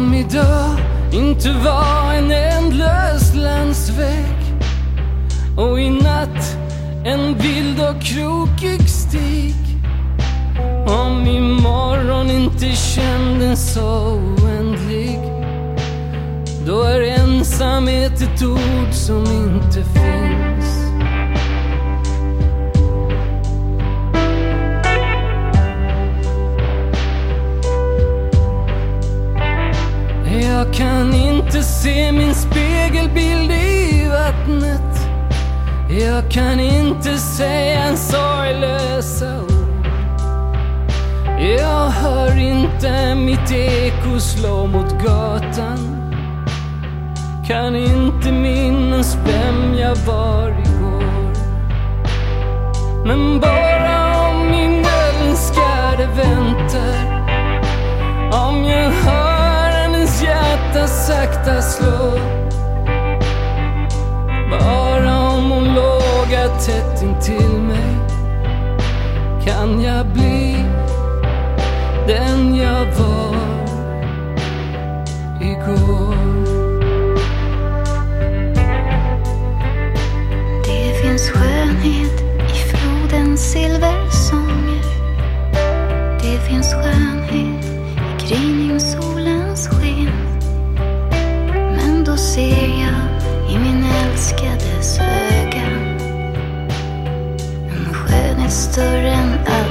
idag inte var en ändlös landsväg och i natt en vild och krokig stig. Om imorgon inte kändes så oändlig då är ensamhet ett ord som inte finns. Inte se min spegelbild i vattnet. Jag kan inte säga en sorglösa ord. Jag hör inte mitt eko slå mot gatan. Kan inte minnas vem jag var igår. Men bara om min älskade väntar. Om jag hör hjärta sakta slå Bara om hon lågar tätt intill mig Kan jag bli den jag var igår Det finns skönhet i flodens silversånger. Det finns skönhet i gryningssolens sken. Ser jag i min älskades öga, en skönhet större än allt.